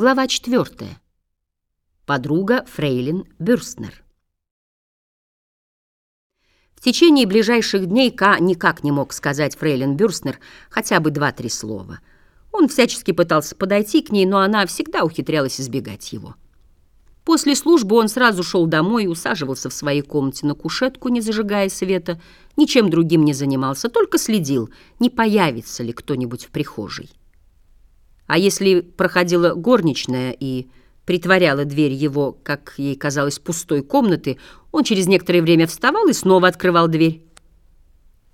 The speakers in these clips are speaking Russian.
Глава 4. Подруга Фрейлин Бюрстнер. В течение ближайших дней Ка никак не мог сказать Фрейлин Бюрстнер хотя бы два-три слова. Он всячески пытался подойти к ней, но она всегда ухитрялась избегать его. После службы он сразу шел домой и усаживался в своей комнате на кушетку, не зажигая света, ничем другим не занимался, только следил, не появится ли кто-нибудь в прихожей. А если проходила горничная и притворяла дверь его, как ей казалось, пустой комнаты, он через некоторое время вставал и снова открывал дверь.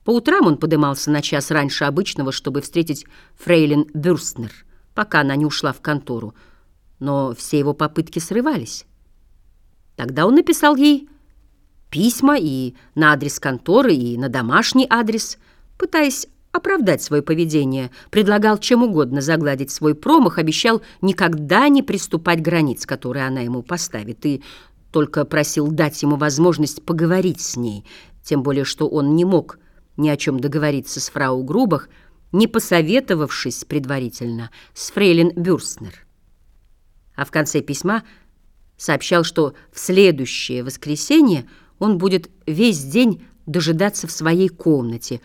По утрам он подымался на час раньше обычного, чтобы встретить фрейлин Бюрстнер, пока она не ушла в контору, но все его попытки срывались. Тогда он написал ей письма и на адрес конторы, и на домашний адрес, пытаясь оправдать свое поведение, предлагал чем угодно загладить свой промах, обещал никогда не приступать границ, которые она ему поставит, и только просил дать ему возможность поговорить с ней, тем более что он не мог ни о чем договориться с фрау Грубах, не посоветовавшись предварительно с фрейлин Бюрстнер. А в конце письма сообщал, что в следующее воскресенье он будет весь день дожидаться в своей комнате,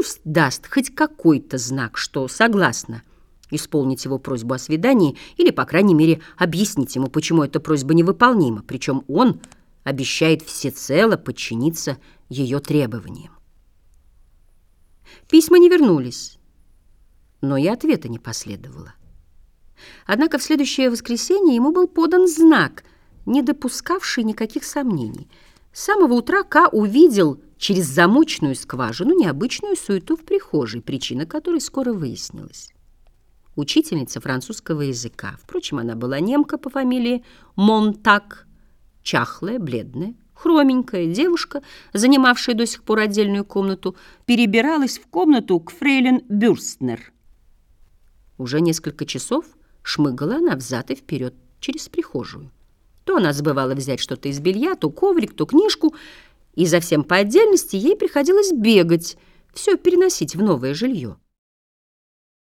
пусть даст хоть какой-то знак, что согласна исполнить его просьбу о свидании или, по крайней мере, объяснить ему, почему эта просьба невыполнима, причем он обещает всецело подчиниться ее требованиям. Письма не вернулись, но и ответа не последовало. Однако в следующее воскресенье ему был подан знак, не допускавший никаких сомнений. С самого утра Ка увидел через замочную скважину необычную суету в прихожей, причина которой скоро выяснилась. Учительница французского языка, впрочем, она была немка по фамилии Монтак, чахлая, бледная, хроменькая девушка, занимавшая до сих пор отдельную комнату, перебиралась в комнату к фрейлин Бюрстнер. Уже несколько часов шмыгала она взад и вперед через прихожую. То она забывала взять что-то из белья, то коврик, то книжку — и за всем по отдельности ей приходилось бегать, все переносить в новое жилье.